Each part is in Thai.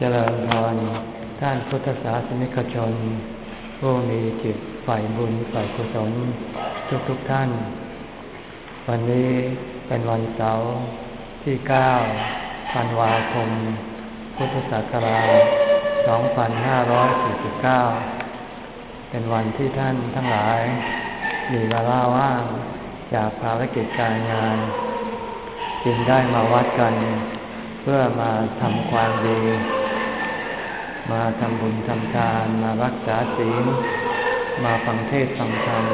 เจริญพรท่านพุทธศาสนิกชน ผู้มีจิตฝ่ายบุญฝ่ายกุศลทุกทุกท่าน วันนี้เป็นวันเสาร์ที่ 9 ธันวาคม พุทธศักราช 2549 เป็นวันที่ท่านทั้งหลาย มีเวลาว่างจากภารกิจการงาน จึงได้มาวัดกัน เพื่อมาทำความดี มาทำบุญทำทาน มารักษาศีล มาฟังเทศฟังธรรม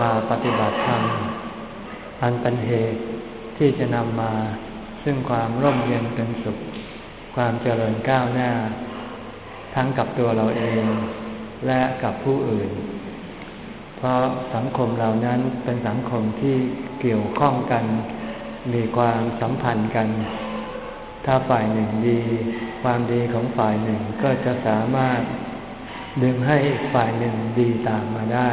มาปฏิบัติธรรม อันเป็นเหตุที่จะนำมาซึ่งความร่มเย็นเป็นสุข ความเจริญก้าวหน้า ทั้งกับตัวเราเองและกับผู้อื่น เพราะสังคมเหล่านั้นเป็นสังคมที่เกี่ยวข้องกัน มีความสัมพันธ์กัน ถ้าฝ่ายหนึ่งดี ความดีของฝ่ายหนึ่งก็จะสามารถดึงให้อีกฝ่ายหนึ่งดีตามมาได้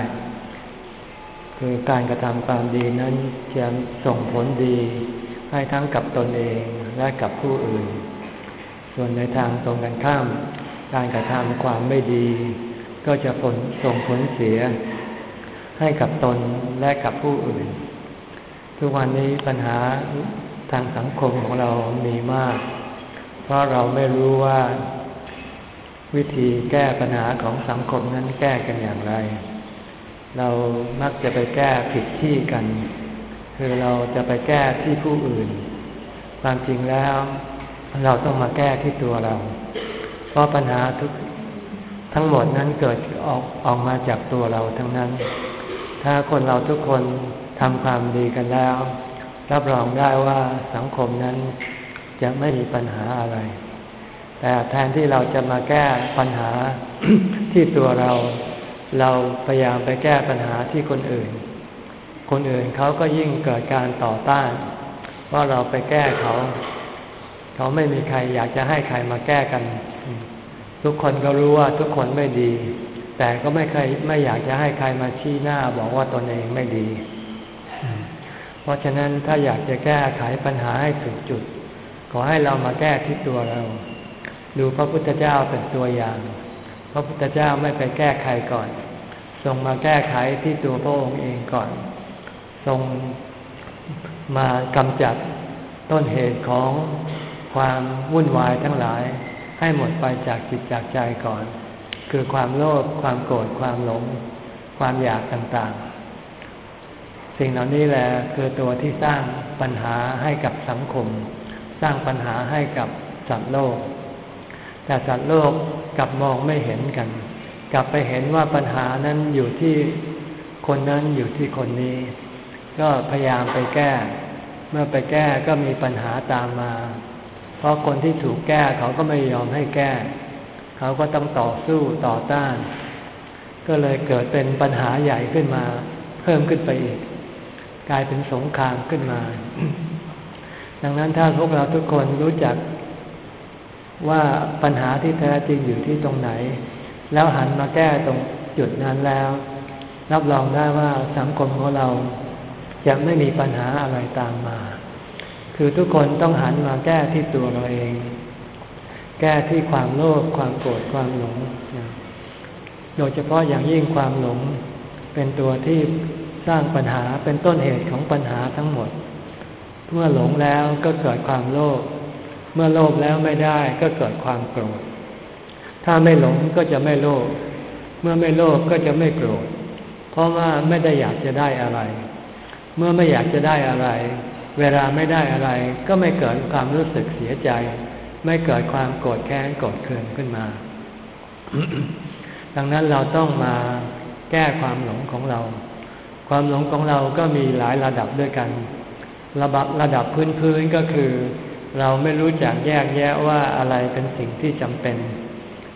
คือการกระทำความดีนั้นจะส่งผลดีให้ทั้งกับตนเองและกับผู้อื่น ส่วนในทางตรงกันข้าม การกระทำความไม่ดี ก็จะผลส่งผลเสีย ให้กับตนและกับผู้อื่น ทุกวันนี้ปัญหา ทางสังคมของเรามีมาก เพราะเราไม่รู้ว่า วิธีแก้ปัญหาของสังคมนั้นแก้กันอย่างไร เรามักจะไปแก้ผิดที่กัน คือเราจะไปแก้ที่ผู้อื่น ความจริงแล้วเราต้องมาแก้ที่ตัวเรา เพราะปัญหาทุกทั้งหมดนั้นเกิดออกออกมาจากตัวเราทั้งนั้น ถ้าคนเราทุกคนทำความดีกันแล้ว รับรองได้ว่าสังคมนั้นจะไม่มีปัญหาอะไร แต่แทนที่เราจะมาแก้ปัญหาที่ตัวเรา เราพยายามไปแก้ปัญหาที่คนอื่น คนอื่นเขาก็ยิ่งเกิดการต่อต้าน ว่าเราไปแก้เขา เขาไม่มีใครอยากจะให้ใครมาแก้กัน ทุกคนก็รู้ว่าทุกคนไม่ดี แต่ก็ไม่เคยไม่อยากจะให้ใครมาชี้หน้าบอกว่าตนเองไม่ดี เพราะฉะนั้นถ้าอยากจะแก้ไขปัญหาให้ถูกจุด ขอให้เรามาแก้ที่ตัวเรา ดูพระพุทธเจ้าเป็นตัวอย่าง พระพุทธเจ้าไม่ไปแก้ไขก่อนทรงมาแก้ไขที่ตัวพระองค์เองก่อนทรงมากำจัดต้นเหตุของความวุ่นวายทั้งหลาย ให้หมดไปจากจิตจากใจก่อน คือความโลภความโกรธความหลง ความอยากต่างๆ สิ่งเหล่านี้แหละคือตัวที่สร้างปัญหาให้กับสังคม สร้างปัญหาให้กับสัตว์โลก แต่สัตว์โลกกลับมองไม่เห็นกัน กลับไปเห็นว่าปัญหานั้นอยู่ที่คนนั้นอยู่ที่คนนี้ ก็พยายามไปแก้ เมื่อไปแก้ก็มีปัญหาตามมา เพราะคนที่ถูกแก้เขาก็ไม่ยอมให้แก้ เขาก็ต้องต่อสู้ต่อต้าน ก็เลยเกิดเป็นปัญหาใหญ่ขึ้นมา เพิ่มขึ้นไปอีก กลายเป็นสงครามขึ้นมา ดังนั้นถ้าพวกเราทุกคนรู้จักว่าปัญหาที่แท้จริงอยู่ที่ตรงไหน แล้วหันมาแก้ตรงจุดนั้นแล้ว รับรองได้ว่าสังคมของเราจะไม่มีปัญหาอะไรตามมา คือทุกคนต้องหันมาแก้ที่ตัวเราเอง แก้ที่ความโลภความโกรธความหลง โดยเฉพาะอย่างยิ่งความหลง เป็นตัวที่ สร้างปัญหาเป็นต้นเหตุของปัญหาทั้งหมด เมื่อหลงแล้วก็เกิดความโลภเมื่อโลภแล้วไม่ได้ก็เกิดความโกรธ ถ้าไม่หลงก็จะไม่โลภเมื่อไม่โลภก็จะไม่โกรธ เพราะว่าไม่ได้อยากจะได้อะไร เมื่อไม่อยากจะได้อะไร เวลาไม่ได้อะไร ก็ไม่เกิดความรู้สึกเสียใจ ไม่เกิดความโกรธแค้นโกรธเคืองขึ้นมา ดังนั้นเราต้องมาแก้ความหลงของเรา ความหลงของเราก็มีหลายระดับด้วยกัน ระดับระดับพื้นๆก็คือ เราไม่รู้จักแยกแยะว่าอะไรเป็นสิ่งที่จำเป็น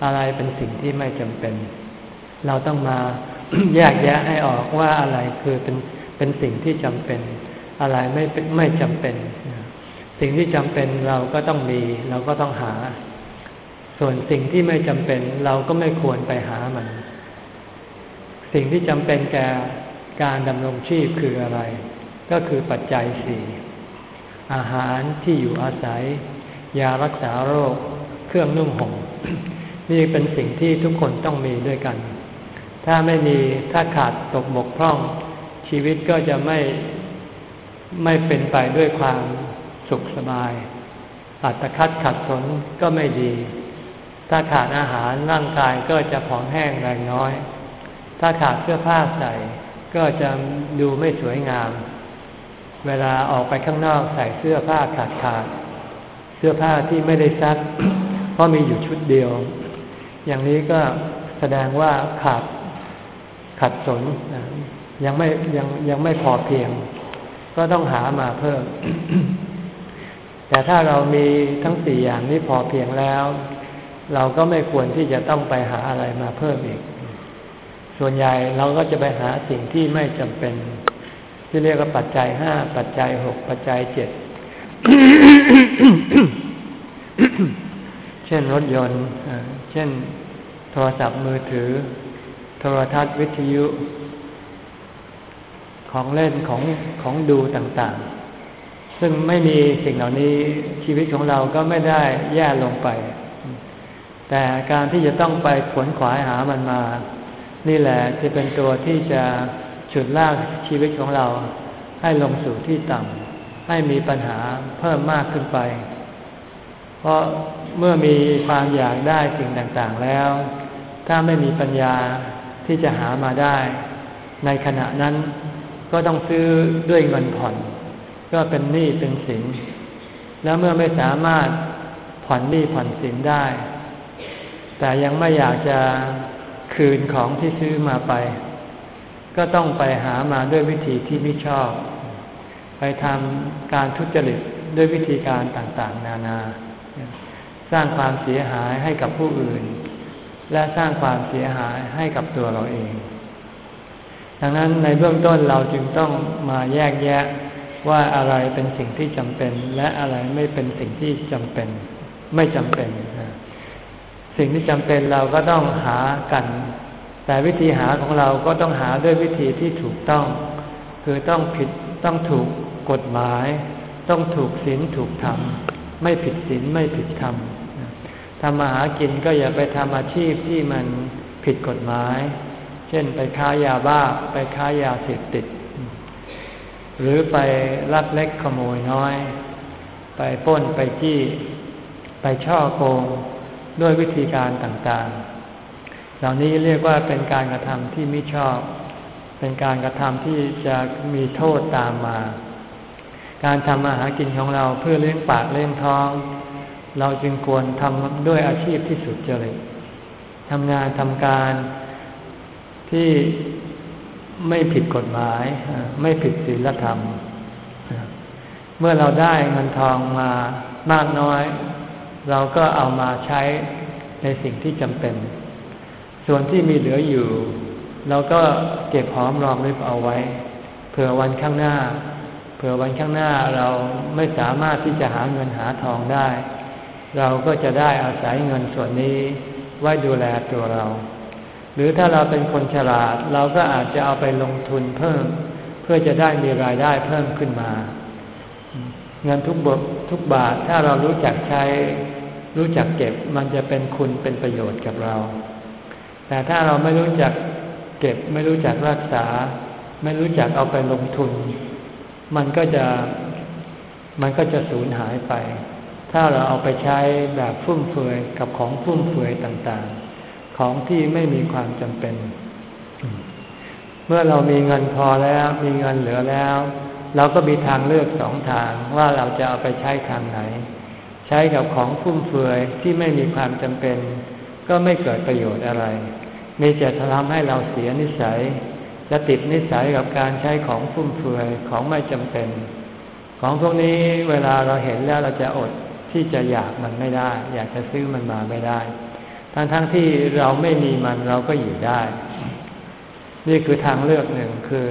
อะไรเป็นสิ่งที่ไม่จำเป็น เราต้องมาแยกแยะให้ออกว่าอะไรคือเป็นเป็นสิ่งที่จำเป็น อะไรไม่ไม่จำเป็น สิ่งที่จำเป็นเราก็ต้องมี เราก็ต้องหา ส่วนสิ่งที่ไม่จำเป็น เราก็ไม่ควรไปหามัน สิ่งที่จำเป็นแก่ การดำรงชีพคืออะไร ก็คือปัจจัยสี่อาหารที่อยู่อาศัย ยารักษาโรค เครื่องนุ่งห่มนี่เป็นสิ่งที่ทุกคนต้องมีด้วยกัน ถ้าไม่มีถ้าขาดตกบกพร่อง ชีวิตก็จะไม่ไม่เป็นไปด้วยความสุขสบาย อัตคัดขัดสนก็ไม่ดี ถ้าขาดอาหารร่างกายก็จะผอมแห้งแรงน้อย ถ้าขาดเสื้อผ้าใส่ ก็จะดูไม่สวยงาม เวลาออกไปข้างนอกใส่เสื้อผ้าขาดขาด เสื้อผ้าที่ไม่ได้ซัก เพราะมีอยู่ชุดเดียว อย่างนี้ก็แสดงว่าขาดขัดสนยังไม่ยังยังไม่พอเพียง ก็ต้องหามาเพิ่ม แต่ถ้าเรามีทั้งสี่อย่างนี้พอเพียงแล้ว เราก็ไม่ควรที่จะต้องไปหาอะไรมาเพิ่มอีก ส่วนใหญ่เราก็จะไปหาสิ่งที่ไม่จำเป็น ที่เรียกว่าปัจจัยห้าปัจจัยหกปัจจัยเจ็ดเช่นรถยนต์ เช่น โทรศัพท์มือถือ โทรทัศน์วิทยุ ของเล่นของของดูต่างๆ ซึ่งไม่มีสิ่งเหล่านี้ชีวิตของเราก็ไม่ได้แย่ลงไป แต่การที่จะต้องไปขวนขวายหามันมา นี่แหละจะเป็นตัวที่จะฉุดลากชีวิตของเราให้ลงสู่ที่ต่ำให้มีปัญหาเพิ่มมากขึ้นไป เพราะเมื่อมีความอยากได้สิ่งต่างๆแล้ว ถ้าไม่มีปัญญาที่จะหามาได้ ในขณะนั้นก็ต้องซื้อด้วยเงินผ่อน ก็เป็นหนี้เป็นสิน แล้วเมื่อไม่สามารถผ่อนหนี้ผ่อนสินได้ แต่ยังไม่อยากจะ คืนของที่ซื้อมาไป ก็ต้องไปหามาด้วยวิธีที่ไม่ชอบ ไปทำการทุจริตด้วยวิธีการต่างๆ นานา สร้างความเสียหายให้กับผู้อื่น และสร้างความเสียหายให้กับตัวเราเอง ดังนั้นในเบื้องต้นเราจึงต้องมาแยกแยะว่าอะไรเป็นสิ่งที่จำเป็น และอะไรไม่เป็นสิ่งที่จำเป็น ไม่จำเป็น สิ่งที่จำเป็นเราก็ต้องหากัน แต่วิธีหาของเราก็ต้องหาด้วยวิธีที่ถูกต้อง คือต้องผิดต้องถูกกฎหมาย ต้องถูกศีลถูกธรรม ไม่ผิดศีลไม่ผิดธรรมทำมาหากินก็อย่าไปทำอาชีพที่มันผิดกฎหมาย เช่นไปค้ายาบ้าไปค้ายาเสพติด หรือไปลักเล็กขโมยน้อย ไปป้นไปจี้ ไปช่อโกง ด้วยวิธีการต่างๆ เหล่านี้เรียกว่าเป็นการกระทำที่ไม่ชอบ เป็นการกระทำที่จะมีโทษตามมา การทำมาหากินของเราเพื่อเลี้ยงปากเลี้ยงท้อง เราจึงควรทำด้วยอาชีพที่สุดเจริตทำงานทำการที่ไม่ผิดกฎหมาย ไม่ผิดศีลธรรม เมื่อเราได้เงินทองมามากน้อย เราก็เอามาใช้ในสิ่งที่จำเป็น ส่วนที่มีเหลืออยู่ เราก็เก็บหอมรอมริบเอาไว้ เผื่อวันข้างหน้า เผื่อวันข้างหน้าเราไม่สามารถที่จะหาเงินหาทองได้ เราก็จะได้อาศัยเงินส่วนนี้ไว้ดูแลตัวเรา หรือถ้าเราเป็นคนฉลาด เราก็อาจจะเอาไปลงทุนเพิ่ม เพื่อจะได้มีรายได้เพิ่มขึ้นมา เงินทุกบททุกบาทถ้าเรารู้จักใช้ รู้จักเก็บมันจะเป็นคุณเป็นประโยชน์กับเรา แต่ถ้าเราไม่รู้จักเก็บไม่รู้จักรักษา ไม่รู้จักเอาไปลงทุน มันก็จะมันก็จะสูญหายไป ถ้าเราเอาไปใช้แบบฟุ่มเฟือยกับของฟุ่มเฟือยต่างๆ ของที่ไม่มีความจำเป็น เมื่อเรามีเงินพอแล้ว มีเงินเหลือแล้ว เราก็มีทางเลือกสองทางว่าเราจะเอาไปใช้ทางไหน ใช้กับของฟุ่มเฟือยที่ไม่มีความจำเป็น ก็ไม่เกิดประโยชน์อะไร มีแต่ทำให้เราเสียนิสัยและติดนิสัยกับการใช้ของฟุ่มเฟือยของไม่จำเป็น ของพวกนี้เวลาเราเห็นแล้วเราจะอดที่จะอยากมันไม่ได้ อยากจะซื้อมันมาไม่ได้ ทั้งๆทที่เราไม่มีมันเราก็อยู่ได้ นี่คือทางเลือกหนึ่งคือ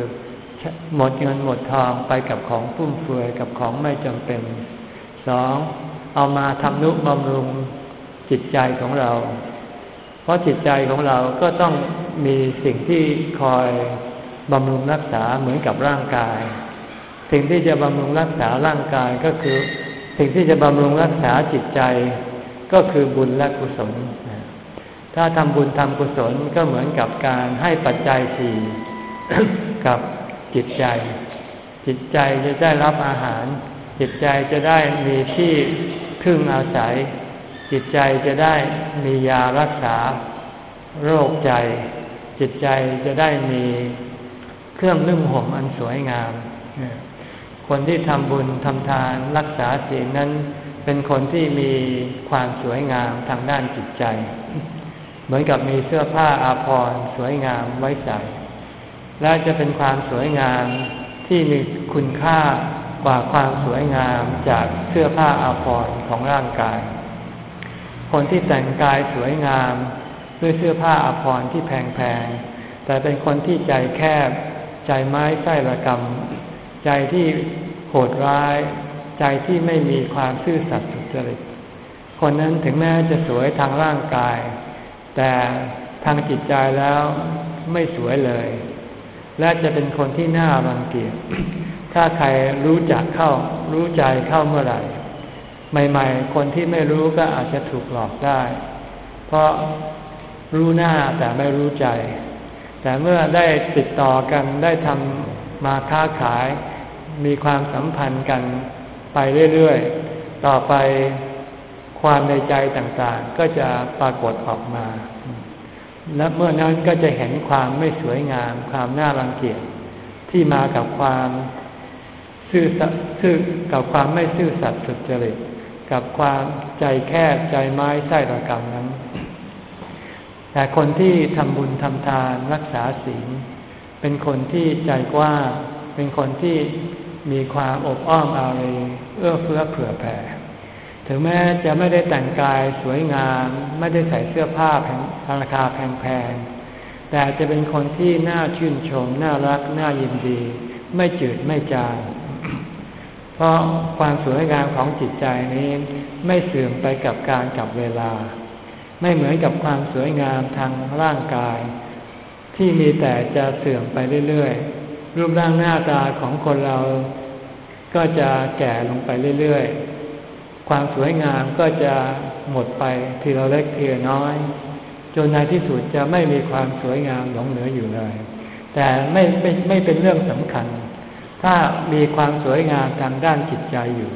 หมดเงินหมดทองไปกับของฟุ่มเฟือยกับของไม่จำเป็นสอง เอามาทำนุบำรุงจิตใจของเรา เพราะจิตใจของเราก็ต้องมีสิ่งที่คอยบำรุงรักษาเหมือนกับร่างกาย สิ่งที่จะบำรุงรักษาร่างกายก็คือ สิ่งที่จะบำรุงรักษาจิตใจ ก็คือบุญและกุศล ถ้าทำบุญทำกุศลก็เหมือนกับการให้ปัจจัยสี่กับจิตใจ จิตใจจะได้รับอาหาร จิตใจจะได้มีที่ พึ่งอาศัย จิตใจจะได้มียารักษา โรคใจ จิตใจจะได้มีเครื่องนึ่งห่มอันสวยงาม คนที่ทำบุญทำทานรักษาศีลนั้น เป็นคนที่มีความสวยงามทางด้านจิตใจ เหมือนกับมีเสื้อผ้าอาภรณ์สวยงามไว้ใส่และจะเป็นความสวยงามที่มีคุณค่า กว่าความสวยงามจากเสื้อผ้าอาภรณ์ของร่างกาย คนที่แต่งกายสวยงามด้วยเสื้อผ้าอาภรณ์ที่แพงๆ แต่เป็นคนที่ใจแคบ ใจไม้ไส้ระกรรม ใจที่โหดร้าย ใจที่ไม่มีความซื่อสัตย์สุจริต คนนั้นถึงแม้จะสวยทางร่างกาย แต่ทางจิตใจแล้วไม่สวยเลย และจะเป็นคนที่น่ารังเกียจ ถ้าใครรู้จักเข้า รู้ใจเข้าเมื่อไหร่ ใหม่ๆ คนที่ไม่รู้ก็อาจจะถูกหลอกได้ เพราะรู้หน้าแต่ไม่รู้ใจ แต่เมื่อได้ติดต่อกันได้ทำมาค้าขาย มีความสัมพันธ์กันไปเรื่อยๆ ต่อไปความในใจต่างๆ ก็จะปรากฏออกมา และเมื่อนั้นก็จะเห็นความไม่สวยงาม ความน่ารังเกียจที่มากับความ ซื่อซื่อกับความไม่ซื่อสัตย์สุจริตกับความใจแคบใจไม้ไส้ระกรรมนั้น แต่คนที่ทำบุญทำทานรักษาศีลเป็นคนที่ใจกว้างเป็นคนที่มีความอบอ้อมอารีเอื้อเฟื้อเผื่อแผ่ ถึงแม้จะไม่ได้แต่งกายสวยงาม ไม่ได้ใส่เสื้อผ้าแพงราคาแพงๆแต่จะเป็นคนที่น่าชื่นชม น่ารัก น่ายินดี ไม่จืดไม่จาง เพราะความสวยงามของจิตใจนี้ไม่เสื่อมไปกับการกับเวลา ไม่เหมือนกับความสวยงามทางร่างกาย ที่มีแต่จะเสื่อมไปเรื่อยๆ รูปร่างหน้าตาของคนเราก็จะแก่ลงไปเรื่อยๆ ความสวยงามก็จะหมดไปทีละเล็กทีละน้อย จนในที่สุดจะไม่มีความสวยงามหลงเหลืออยู่เลย แต่ไม่ไม่ไม่เป็นเรื่องสำคัญ ถ้ามีความสวยงามทางด้านจิตใจอยู่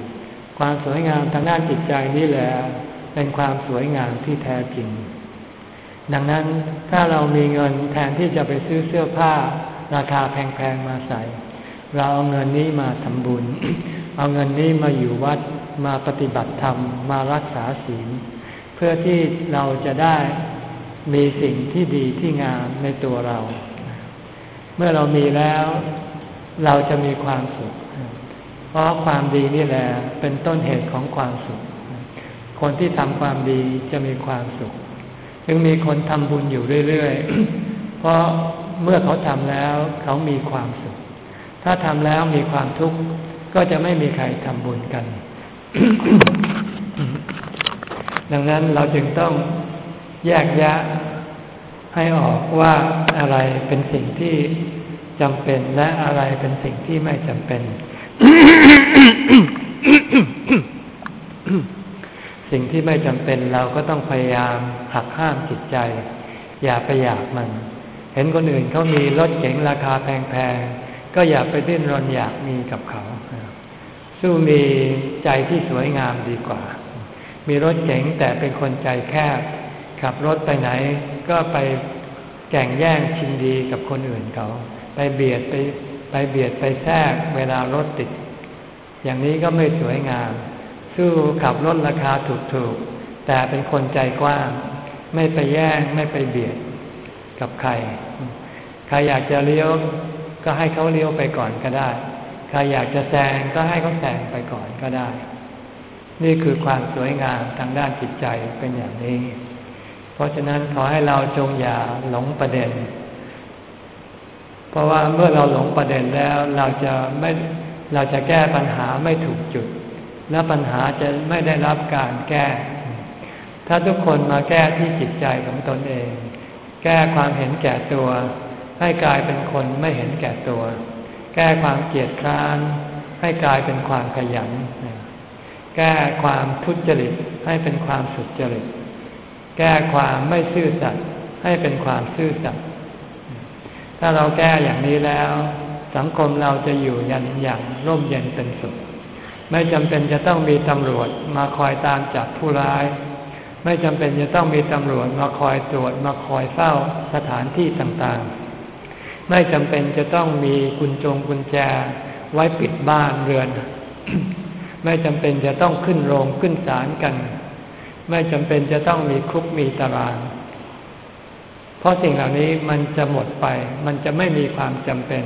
ความสวยงามทางด้านจิตใจนี่แหละเป็นความสวยงามที่แท้จริง ดังนั้นถ้าเรามีเงินแทนที่จะไปซื้อเสื้อผ้า ราคาแพงๆมาใส่ เราเอาเงินนี้มาทำบุญ เอาเงินนี้มาอยู่วัดมาปฏิบัติธรรมมารักษาศีล เพื่อที่เราจะได้มีสิ่งที่ดีที่งามในตัวเรา เมื่อเรามีแล้ว เราจะมีความสุข เพราะความดีนี่แหละเป็นต้นเหตุของความสุข คนที่ทำความดีจะมีความสุข จึงมีคนทำบุญอยู่เรื่อยๆ เพราะเมื่อเขาทำแล้วเขามีความสุข ถ้าทำแล้วมีความทุกข์ก็จะไม่มีใครทำบุญกัน ดังนั้นเราจึงต้องแยกแยะให้ออกว่าอะไรเป็นสิ่งที่ จำเป็นและอะไรเป็นสิ่งที่ไม่จำเป็น สิ่งที่ไม่จำเป็นเราก็ต้องพยายามหักห้ามจิตใจ อย่าไปอยากมัน เห็นคนอื่นเขามีรถเก๋งราคาแพงๆ ก็อย่าไปดิ้นรนอยากมีกับเขา สู้มีใจที่สวยงามดีกว่า มีรถเก๋งแต่เป็นคนใจแคบ ขับรถไปไหนก็ไปแข่งแย่งชิงดีกับคนอื่นเขา ไปเบียดไปไปเบียดไปแทรกเวลารถติด อย่างนี้ก็ไม่สวยงาม สู้ขับรถราคาถูกๆ แต่เป็นคนใจกว้าง ไม่ไปแย่งไม่ไปเบียดกับใคร ใครอยากจะเลี้ยวก็ให้เขาเลี้ยวไปก่อนก็ได้ ใครอยากจะแซงก็ให้เขาแซงไปก่อนก็ได้ นี่คือความสวยงามทางด้านจิตใจเป็นอย่างนี้ เพราะฉะนั้นขอให้เราจงอย่าหลงประเด็น เพราะว่าเมื่อเราหลงประเด็นแล้วเราจะไม่เราจะแก้ปัญหาไม่ถูกจุด และปัญหาจะไม่ได้รับการแก้ ถ้าทุกคนมาแก้ที่จิตใจของตนเอง แก้ความเห็นแก่ตัว ให้กลายเป็นคนไม่เห็นแก่ตัว แก้ความเกียดคร้าน ให้กลายเป็นความขยันแแก้ความทุจริตให้เป็นความสุจริต แก้ความไม่ซื่อสัตย์ให้เป็นความซื่อสัตย์ ถ้าเราแก้อย่างนี้แล้ว สังคมเราจะอยู่ยันอย่างร่มเย็นเป็นสุข ไม่จำเป็นจะต้องมีตำรวจมาคอยตามจับผู้ร้าย ไม่จำเป็นจะต้องมีตำรวจมาคอยตรวจมาคอยเฝ้าสถานที่ต่างๆ ไม่จำเป็นจะต้องมีกุญจงกุญแจไว้ปิดบ้านเรือน ไม่จำเป็นจะต้องขึ้นโรงขึ้นศาลกัน ไม่จำเป็นจะต้องมีคุกมีตาราง เพราะสิ่งเหล่านี้มันจะหมดไป มันจะไม่มีความจำเป็น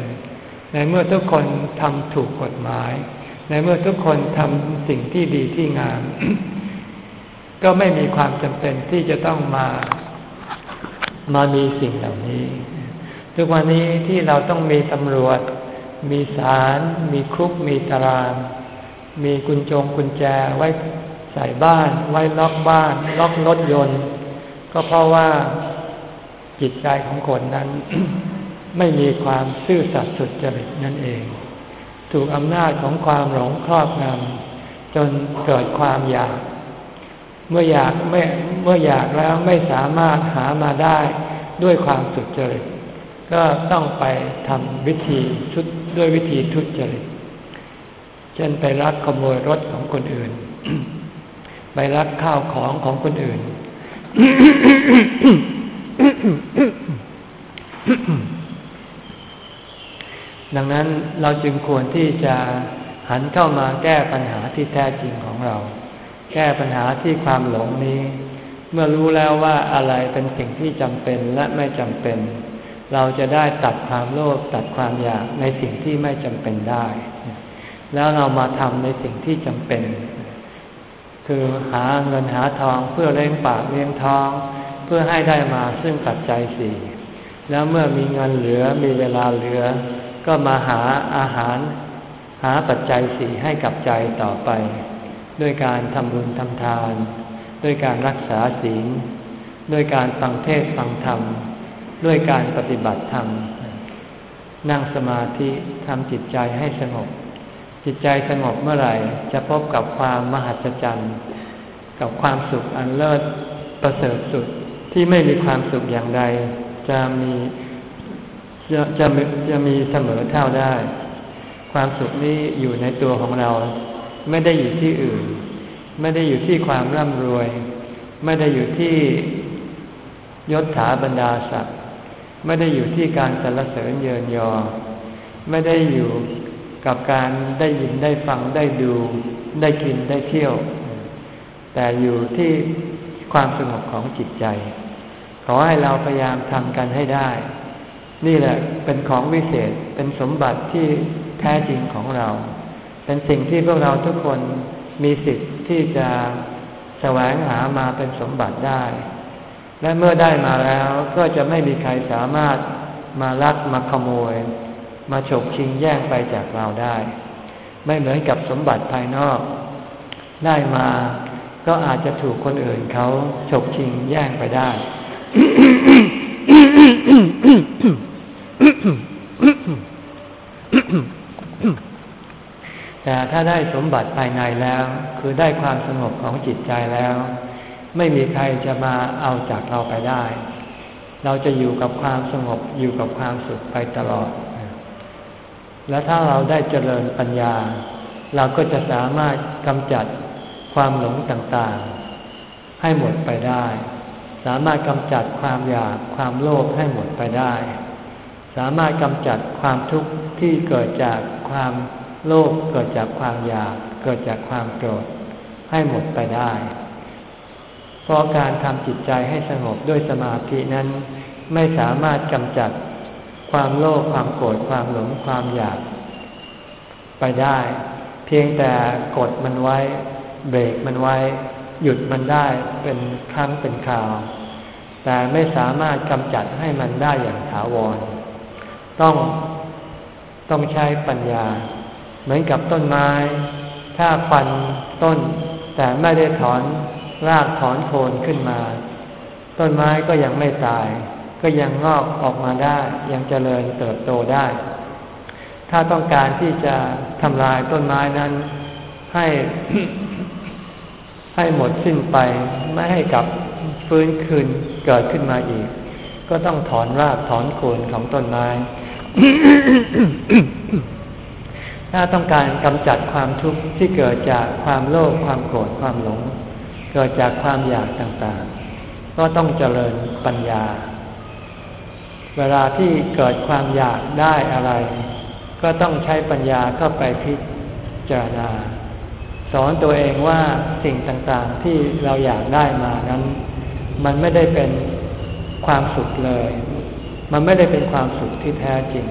ในเมื่อทุกคนทำถูกกฎหมาย ในเมื่อทุกคนทำสิ่งที่ดีที่งาม ก็ไม่มีความจำเป็นที่จะต้องมา มามีสิ่งเหล่านี้ ทุกวันนี้ที่เราต้องมีตำรวจ มีศาล มีคุก มีตาราง มีกุญจงกุญแจไว้ใส่บ้าน ไว้ล็อกบ้าน ล็อกรถยนต์ ก็เพราะว่า จิตใจของคนนั้น ไม่มีความซื่อสัตย์สุจริตนั่นเอง ถูกอำนาจของความหลงครอบงำจนเกิดความอยาก เมื่ออยากไม่เมื่ออยากแล้วไม่สามารถหามาได้ด้วยความสุจริต ก็ต้องไปทำวิธีชุดด้วยวิธีทุจริต เช่นไปรักขโมยรถของคนอื่น ไปรักข้าวของของคนอื่น ดังนั้นเราจึงควรที่จะหันเข้ามาแก้ปัญหาที่แท้จริงของเรา แก้ปัญหาที่ความหลงนี้ เมื่อรู้แล้วว่าอะไรเป็นสิ่งที่จำเป็นและไม่จำเป็น เราจะได้ตัดความโลภตัดความอยากในสิ่งที่ไม่จำเป็นได้ แล้วเรามาทำในสิ่งที่จำเป็น คือหาเงินหาทองเพื่อเลี้ยงปากเลี้ยงท้อง เพื่อให้ได้มาซึ่งปัจจัยสี่แล้วเมื่อมีเงินเหลือมีเวลาเหลือ ก็มาหาอาหาร หาปัจจัยสี่ให้กับใจต่อไป ด้วยการทำบุญทำทาน ด้วยการรักษาศีล ด้วยการฟังเทศฟังธรรม ด้วยการปฏิบัติธรรม นั่งสมาธิทำจิตใจให้สงบ จิตใจสงบเมื่อไหร่ จะพบกับความมหัศจรรย์ กับความสุขอันเลิศประเสริฐสุด ที่ไม่มีความสุขอย่างใด จะมีจะจะจะมีเสมอเท่าได้ ความสุขนี้อยู่ในตัวของเรา ไม่ได้อยู่ที่อื่น ไม่ได้อยู่ที่ความร่ำรวย ไม่ได้อยู่ที่ยศถาบรรดาศักดิ์ไม่ได้อยู่ที่การสรรเสริญเยินยอ ไม่ได้อยู่กับการได้ยินได้ฟังได้ดู ได้กินได้เที่ยว แต่อยู่ที่ ความสงบของจิตใจ ขอให้เราพยายามทำกันให้ได้ นี่แหละเป็นของวิเศษเป็นสมบัติที่แท้จริงของเรา เป็นสิ่งที่พวกเราทุกคนมีสิทธิ์ที่จะแสวงหามาเป็นสมบัติได้ และเมื่อได้มาแล้วก็จะไม่มีใครสามารถมาลักมาขโมย มาฉกชิงแย่งไปจากเราได้ ไม่เหมือนกับสมบัติภายนอก ได้มา ก็อาจจะถูกคนอื่นเขาฉกชิงแย่งไปได้ แต่ถ้าได้สมบัติภายในแล้ว คือได้ความสงบของจิตใจแล้ว ไม่มีใครจะมาเอาจากเราไปได้ เราจะอยู่กับความสงบอยู่กับความสุขไปตลอด และถ้าเราได้เจริญปัญญา เราก็จะสามารถกำจัด ความหลงต่างๆ ให้หมดไปได้ สามารถกำจัดความอยากความโลภให้หมดไปได้ สามารถกำจัดความทุกข์ที่เกิดจากความโลภเกิดจากความอยาก เกิดจากความโกรธให้หมดไปได้ เพราะการทำจิตใจให้สงบด้วยสมาธินั้น ไม่สามารถกำจัดความโลภความโกรธความหลงความอยาก ไปได้ เพียงแต่กดมันไว้ เบรกมันไว้ หยุดมันได้เป็นครั้งเป็นคราว แต่ไม่สามารถกำจัดให้มันได้อย่างถาวร ต้องต้องใช้ปัญญา เหมือนกับต้นไม้ ถ้าฟันต้น แต่ไม่ได้ถอนรากถอนโคนขึ้นมา ต้นไม้ก็ยังไม่ตาย ก็ยังงอกออกมาได้ ยังเจริญเติบโตได้ ถ้าต้องการที่จะทำลายต้นไม้นั้น ให้ ให้หมดสิ้นไปไม่ให้กลับฟื้นคืนเกิดขึ้นมาอีก ก็ต้องถอนรากถอนโคนของต้นไม้ ถ้าต้องการกำจัดความทุกข์ที่เกิดจากความโลภความโกรธความหลง เกิดจากความอยากต่างๆ ก็ต้องเจริญปัญญา เวลาที่เกิดความอยากได้อะไร ก็ต้องใช้ปัญญาเข้าไปพิจารณา สอนตัวเองว่าสิ่งต่างๆที่เราอยากได้มานั้น มันไม่ได้เป็นความสุขเลย มันไม่ได้เป็นความสุขที่แท้จริง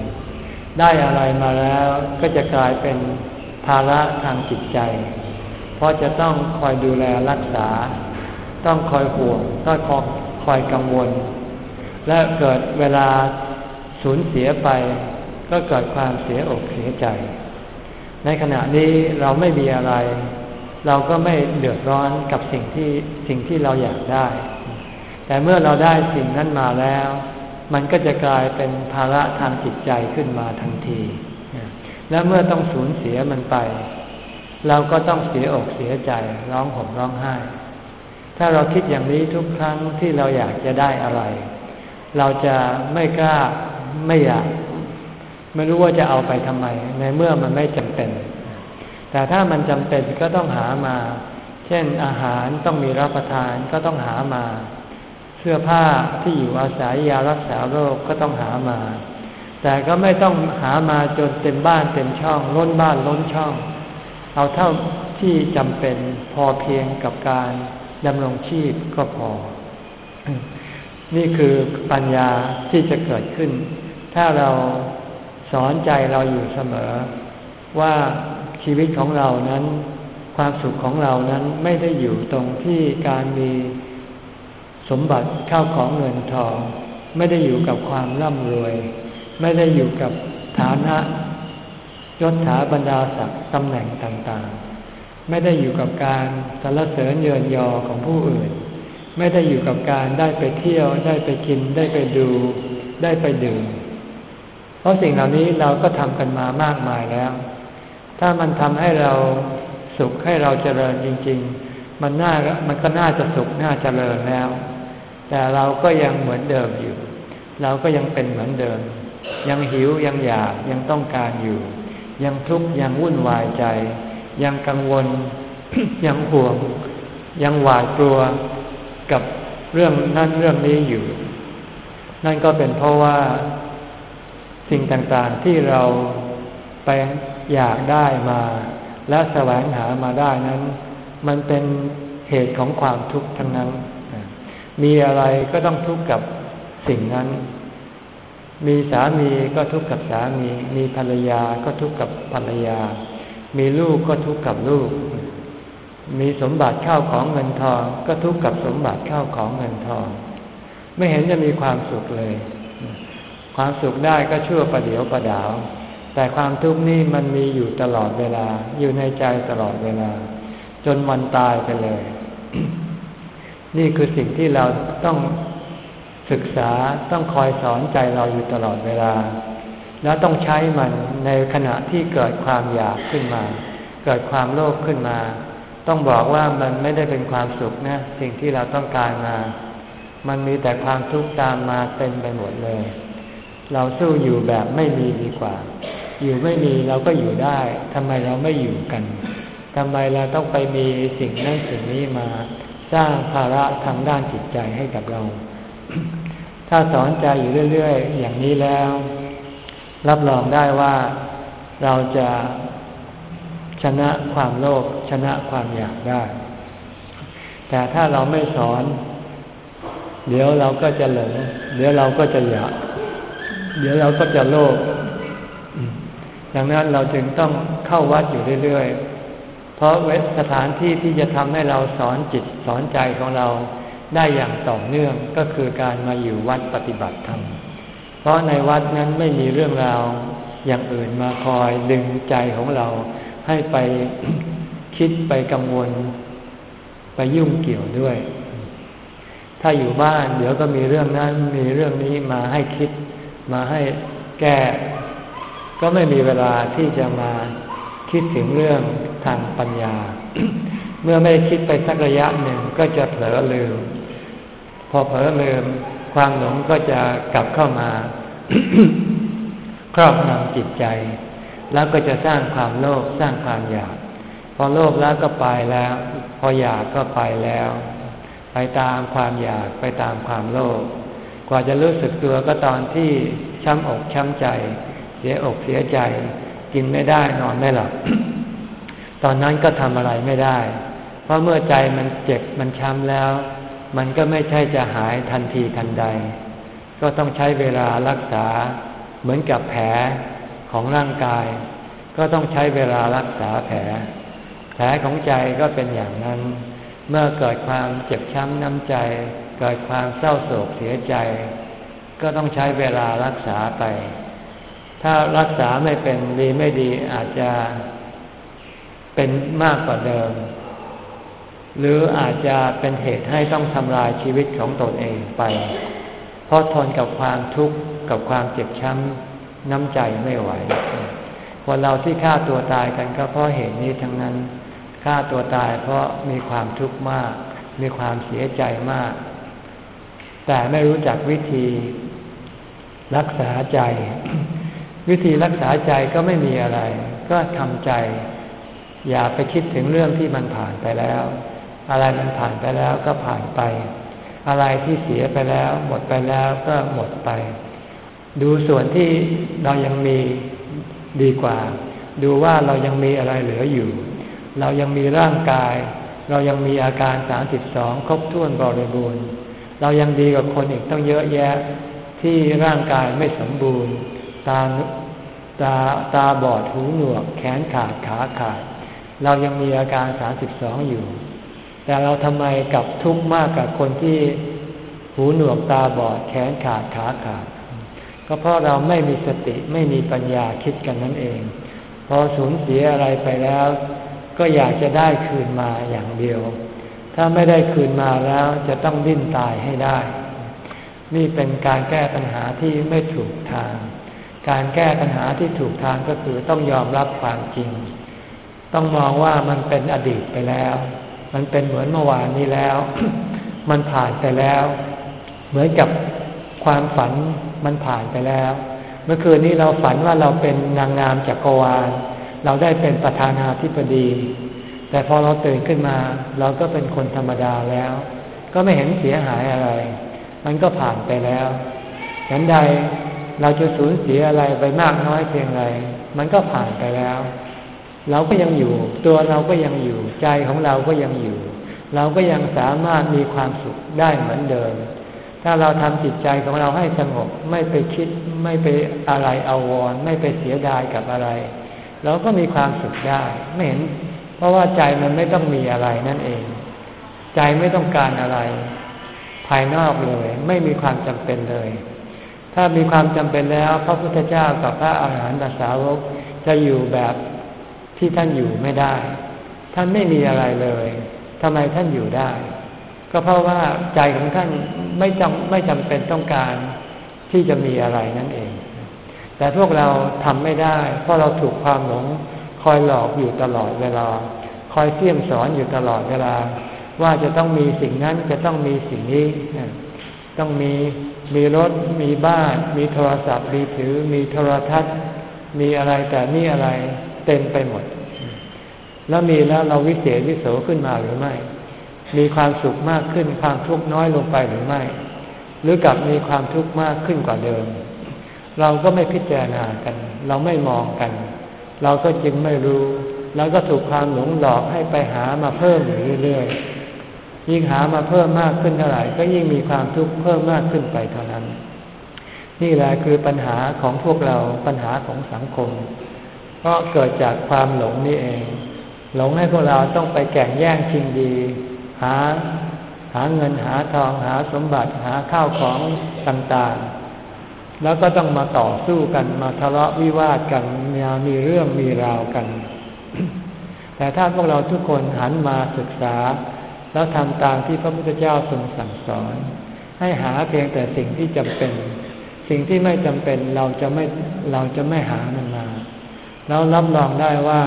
ได้อะไรมาแล้วก็จะกลายเป็นภาระทางจิตใจ เพราะจะต้องคอยดูแลรักษา ต้องคอยห่วง ต้องคอยกังวล และเกิดเวลาสูญเสียไป ก็เกิดความเสียอกเสียใจ ในขณะนี้เราไม่มีอะไร เราก็ไม่เดือดร้อนกับสิ่งที่สิ่งที่เราอยากได้ แต่เมื่อเราได้สิ่งนั้นมาแล้ว มันก็จะกลายเป็นภาระทางจิตใจขึ้นมาทันที และเมื่อต้องสูญเสียมันไป เราก็ต้องเสียอกเสียใจร้องห่มร้องไห้ ถ้าเราคิดอย่างนี้ทุกครั้งที่เราอยากจะได้อะไร เราจะไม่กล้าไม่อยาก ไม่รู้ว่าจะเอาไปทำไม ในเมื่อมันไม่จำเป็น แต่ถ้ามันจำเป็นก็ต้องหามา เช่นอาหารต้องมีรับประทานก็ต้องหามา เสื้อผ้าที่อยู่อาศัยยารักษาโรคก็ต้องหามา แต่ก็ไม่ต้องหามาจนเต็มบ้านเต็มช่อง ล้นบ้านล้นช่อง เอาเท่าที่จำเป็นพอเพียงกับการดำรงชีพก็พอ นี่คือปัญญาที่จะเกิดขึ้น ถ้าเรา สอนใจเราอยู่เสมอ ว่าชีวิตของเรานั้น ความสุขของเรานั้นไม่ได้อยู่ตรงที่การมีสมบัติเข้าของเงินทอง ไม่ได้อยู่กับความร่ำรวย ไม่ได้อยู่กับฐานะยศถาบรรดาศักดิ์ตำแหน่งต่างๆ ไม่ได้อยู่กับการสรรเสริญเยินยอของผู้อื่น ไม่ได้อยู่กับการได้ไปเที่ยว ได้ไปกิน ได้ไปดู ได้ไปดื่ม เพราะสิ่งเหล่านี้เราก็ทำกันมามากมายแล้ว ถ้ามันทำให้เราสุขให้เราเจริญจริง ๆ มันน่ามันก็น่าจะสุขน่าเจริญแล้ว แต่เราก็ยังเหมือนเดิมอยู่ เราก็ยังเป็นเหมือนเดิม ยังหิวยังอยากยังต้องการอยู่ ยังทุกข์ยังวุ่นวายใจ ยังกังวล ยังห่วง ยังหวาดกลัวกับเรื่องนั่นเรื่องนี้อยู่ นั่นก็เป็นเพราะว่า สิ่งต่างๆที่เราไปอยากได้มา และแสวงหามาได้นั้น มันเป็นเหตุของความทุกข์ทั้งนั้น มีอะไรก็ต้องทุกข์กับสิ่งนั้น มีสามีก็ทุกข์กับสามี มีภรรยาก็ทุกข์กับภรรยา มีลูกก็ทุกข์กับลูก มีสมบัติข้าวของเงินทอง ก็ทุกข์กับสมบัติข้าวของเงินทอง ไม่เห็นจะมีความสุขเลย ความสุขได้ก็ชั่วประเดียวประดาว แต่ความทุกข์นี่มันมีอยู่ตลอดเวลา อยู่ในใจตลอดเวลา จนวันตายไปเลย นี่คือสิ่งที่เราต้องศึกษาต้องคอยสอนใจเราอยู่ตลอดเวลา แล้วต้องใช้มันในขณะที่เกิดความอยากขึ้นมา เกิดความโลภขึ้นมา ต้องบอกว่ามันไม่ได้เป็นความสุขนะ สิ่งที่เราต้องการมา มันมีแต่ความทุกข์ตามมาเต็มไปหมดเลย เราสู้อยู่แบบไม่มีดีกว่า อยู่ไม่มีเราก็อยู่ได้ทำไมเราไม่อยู่กันทำไมเราต้องไปมีสิ่งนั้นสิ่งนี้มา สร้างภาระทางด้านจิตใจให้กับเรา ถ้าสอนใจอยู่เรื่อยๆ อย่างนี้แล้ว รับรองได้ว่าเราจะชนะความโลภชนะความอยากได้ แต่ถ้าเราไม่สอน เดี๋ยวเราก็จะหลงเดี๋ยวเราก็จะอยาก เดี๋ยวเราก็จะโลภดังนั้นเราจึงต้องเข้าวัดอยู่เรื่อยๆ เพราะเวสถานที่ที่จะทำให้เราสอนจิตสอนใจของเราได้อย่างต่อเนื่องก็คือการมาอยู่วัดปฏิบัติธรรม เพราะในวัดนั้นไม่มีเรื่องราวอย่างอื่นมาคอยดึงใจของเราให้ไปคิดไปกังวล ไปยุ่งเกี่ยวด้วย ถ้าอยู่บ้านเดี๋ยวก็มีเรื่องนั้นมีเรื่องนี้มาให้คิด มาให้แก้ ก็ไม่มีเวลาที่จะมาคิดถึงเรื่องทางปัญญา เมื่อไม่คิดไปสักระยะหนึ่งก็จะเผลอลืม พอเผลอลืม ความหลงก็จะกลับเข้ามา ครอบงำจิตใจ แล้วก็จะสร้างความโลภสร้างความอยาก พอโลภแล้วก็ไปแล้ว พออยากก็ไปแล้ว ไปตามความอยากไปตามความโลภ กว่าจะรู้สึกตัวก็ตอนที่ช้ำอกช้ำใจ เสียอกเสียใจ กินไม่ได้นอนไม่หลับ ตอนนั้นก็ทำอะไรไม่ได้ เพราะเมื่อใจมันเจ็บมันช้ำแล้ว มันก็ไม่ใช่จะหายทันทีทันใด ก็ต้องใช้เวลารักษาเหมือนกับแผลของร่างกาย ก็ต้องใช้เวลารักษาแผล แผลของใจก็เป็นอย่างนั้น เมื่อเกิดความเจ็บช้ำน้ำใจ เกิดความเศร้าโศกเสียใจ ก็ต้องใช้เวลารักษาไป ถ้ารักษาไม่เป็นดีไม่ดีอาจจะเป็นมากกว่าเดิม หรืออาจจะเป็นเหตุให้ต้องทำลายชีวิตของตนเองไป เพราะทนกับความทุกข์กับความเจ็บช้ำน้ำใจไม่ไหวคนเราที่ฆ่าตัวตายกันก็เพราะเหตุนี้ทั้งนั้นฆ่าตัวตายเพราะมีความทุกข์มาก มีความเสียใจมาก แต่ไม่รู้จักวิธีรักษาใจ วิธีรักษาใจก็ไม่มีอะไร ก็ทำใจ อย่าไปคิดถึงเรื่องที่มันผ่านไปแล้ว อะไรมันผ่านไปแล้วก็ผ่านไป อะไรที่เสียไปแล้ว หมดไปแล้วก็หมดไป ดูส่วนที่เรายังมีดีกว่า ดูว่าเรายังมีอะไรเหลืออยู่ เรายังมีร่างกาย เรายังมีอาการสามสิบสองครบถ้วนบริบูรณ์ เรายังดีกว่าคนอีกต้องเยอะแยะที่ร่างกายไม่สมบูรณ์ ตาตาตาบอดหูหนวก แขนขาดขาขาด เรายังมีอาการสามสิบสองอยู่ แต่เราทำไมกับทุกข์มากกับคนที่หูหนวกตาบอด แขนขาดขาขาด ก็เพราะเราไม่มีสติไม่มีปัญญาคิดกันนั่นเอง พอสูญเสียอะไรไปแล้ว ก็อยากจะได้คืนมาอย่างเดียว ถ้าไม่ได้คืนมาแล้วจะต้องดิ้นตายให้ได้ นี่เป็นการแก้ปัญหาที่ไม่ถูกทาง การแก้ปัญหาที่ถูกทางก็คือต้องยอมรับความจริง ต้องมองว่ามันเป็นอดีตไปแล้ว มันเป็นเหมือนเมื่อวานนี้แล้ว มันผ่านไปแล้ว เหมือนกับความฝันมันผ่านไปแล้ว เมื่อคืนนี้เราฝันว่าเราเป็นนางงามจักรวาล เราได้เป็นประธานาธิบดี แต่พอเราตื่นขึ้นมา เราก็เป็นคนธรรมดาแล้ว ก็ไม่เห็นเสียหายอะไร มันก็ผ่านไปแล้วฉันใดเราจะสูญเสียอะไรไปมากน้อยเพียงไรมันก็ผ่านไปแล้ว เราก็ยังอยู่ ตัวเราก็ยังอยู่ ใจของเราก็ยังอยู่ เราก็ยังสามารถมีความสุขได้เหมือนเดิม ถ้าเราทำจิตใจของเราให้สงบ ไม่ไปคิด ไม่ไปอะไรเอาวอนไม่ไปเสียดายกับอะไร เราก็มีความสุขได้ ไม่เห็น ราะว่าใจมันไม่ต้องมีอะไรนั่นเอง ใจไม่ต้องการอะไร ภายนอกเลย ไม่มีความจำเป็นเลย ถ้ามีความจำเป็นแล้ว พระพุทธเจ้ากับพระอาหารหันตสาวกจะอยู่แบบที่ท่านอยู่ไม่ได้ ท่านไม่มีอะไรเลยทำไมท่านอยู่ได้ ก็เพราะว่าใจของท่านไม่จำไม่จำเป็นต้องการที่จะมีอะไรนั่นเอง แต่พวกเราทำไม่ได้ เพราะเราถูกความหลง คอยหลอกอยู่ตลอดเวลา คอยเสี่ยมสอนอยู่ตลอดเวลา ว่าจะต้องมีสิ่งนั้นจะต้องมีสิ่งนี้ ต้องมีมีรถมีบ้าน มีโทรศัพท์มีถือ มีโทรทัศน์ มีอะไรแต่นี่อะไรเต็มไปหมด แล้วมีแล้วเราวิเศษวิโสขึ้นมาหรือไม่ มีความสุขมากขึ้นความทุกข์น้อยลงไปหรือไม่ หรือกลับมีความทุกข์มากขึ้นกว่าเดิม เราก็ไม่พิจารณากัน เราไม่มองกัน เราก็จึงไม่รู้เราก็ถูกความหลงหลอกให้ไปหามาเพิ่มอยู่เรื่อยๆยิ่งหามาเพิ่มมากขึ้นเท่าไหร่ ก็ยิ่งมีความทุกข์เพิ่มมากขึ้นไปเท่านั้น นี่แหละคือปัญหาของพวกเราปัญหาของสังคม เพราะเกิดจากความหลงนี่เอง หลงให้พวกเราต้องไปแข่งแย่งชิงดี หาหาเงินหาทองหาสมบัติหาข้าวของต่างๆ แล้วก็ต้องมาต่อสู้กันมาทะเลาะวิวาทกันมีเรื่องมีราวกัน แต่ถ้าพวกเราทุกคนหันมาศึกษา แล้วทำตามที่พระพุทธเจ้าทรงสั่งสอน ให้หาเพียงแต่สิ่งที่จำเป็น สิ่งที่ไม่จำเป็นเราจะไม่เราจะไม่หามันมาเรารับรองได้ว่า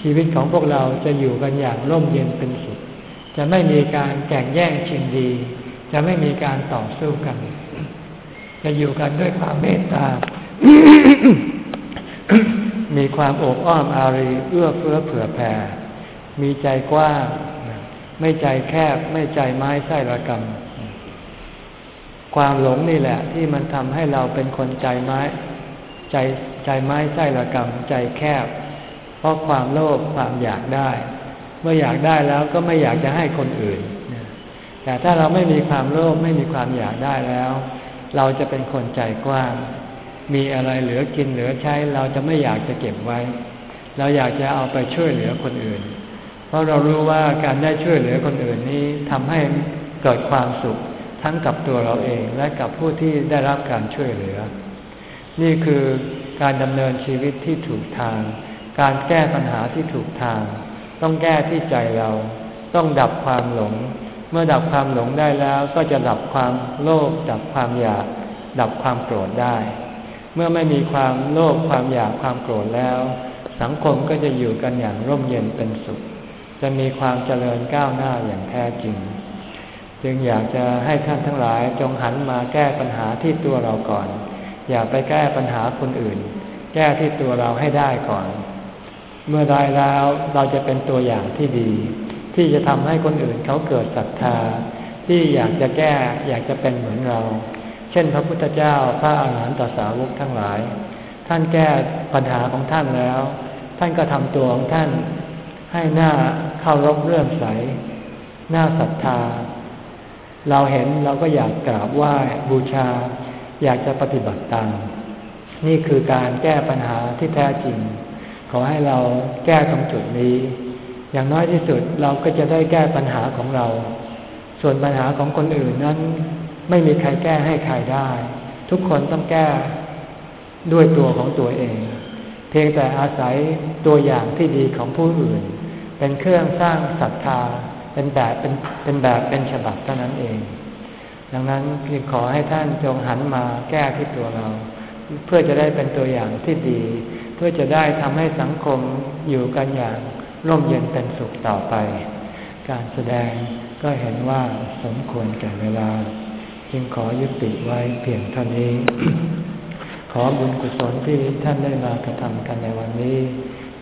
ชชีวิตของพวกเราจะอยู่กันอย่างร่มเย็นเป็นสุข จะไม่มีการแข่งแย่งชิงดี จะไม่มีการต่อสู้กัน จะอยู่กันด้วยความเมตตา มีความอบอ้อมอารีเอื้อเฟื้อเผื่อแผ่ มีใจกว้าง ไม่ใจแคบ ไม่ใจไม้ไส้ระกรรมความหลงนี่แหละ ที่มันทำให้เราเป็นคนใจไม้ ใจใจไม้ไส้ระกรรมใจแคบ เพราะความโลภความอยากได้ เมื่ออยากได้แล้วก็ไม่อยากจะให้คนอื่น แต่ถ้าเราไม่มีความโลภไม่มีความอยากได้แล้ว เราจะเป็นคนใจกว้าง มีอะไรเหลือกินเหลือใช้ เราจะไม่อยากจะเก็บไว้ เราอยากจะเอาไปช่วยเหลือคนอื่น เพราะเรารู้ว่าการได้ช่วยเหลือคนอื่นนี้ทำให้เกิดความสุข ทั้งกับตัวเราเองและกับผู้ที่ได้รับการช่วยเหลือ นี่คือการดำเนินชีวิตที่ถูกทาง การแก้ปัญหาที่ถูกทาง ต้องแก้ที่ใจเรา ต้องดับความหลง เมื่อดับความหลงได้แล้วก็จะดับความโลภดับความอยาก ดับความโกรธได้ เมื่อไม่มีความโลภความอยากความโกรธแล้ว สังคมก็จะอยู่กันอย่างร่มเย็นเป็นสุข จะมีความเจริญก้าวหน้าอย่างแท้จริง จึงอยากจะให้ท่านทั้งหลายจงหันมาแก้ปัญหาที่ตัวเราก่อน อย่าไปแก้ปัญหาคนอื่น แก้ที่ตัวเราให้ได้ก่อน เมื่อได้แล้วเราจะเป็นตัวอย่างที่ดี ที่จะทำให้คนอื่นเขาเกิดศรัทธา ที่อยากจะแก้อยากจะเป็นเหมือนเรา เช่น พระพุทธเจ้าพระอาหารหันตสาวกทั้งหลาย ท่านแก้ปัญหาของท่านแล้ว ท่านก็ทำตัวของท่านให้หน้าเข้ารบเรื่อมใสหน้าศรัทธา เราเห็นเราก็อยากกราบไหว้บูชา อยากจะปฏิบัติตามนี่คือการแก้ปัญหาที่แท้จริง ขอให้เราแก้ตรงจุดนี้ อย่างน้อยที่สุดเราก็จะได้แก้ปัญหาของเรา ส่วนปัญหาของคนอื่นนั้น ไม่มีใครแก้ให้ใครได้ ทุกคนต้องแก้ด้วยตัวของตัวเอง เพียงแต่อาศัยตัวอย่างที่ดีของผู้อื่น เป็นเครื่องสร้างศรัทธา เป็นแบบเป็นเป็นแบบเป็นฉบับเท่านั้นเอง ดังนั้นคือขอให้ท่านจงหันมาแก้ที่ตัวเรา เพื่อจะได้เป็นตัวอย่างที่ดี เพื่อจะได้ทำให้สังคมอยู่กันอย่าง ร่มเย็นเป็นสุขต่อไป การแสดงก็เห็นว่าสมควรแก่เวลา จึงขอยุติไว้เพียงเท่านี้ ขอบุญกุศลที่ท่านได้มากระทำกันในวันนี้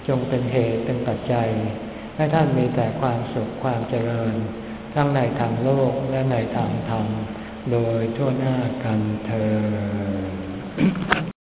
จงเป็นเหตุเป็นปัจจัย ให้ท่านมีแต่ความสุขความเจริญ ทั้งในทางโลกและในทางธรรมโดยทั่วหน้ากันเธอ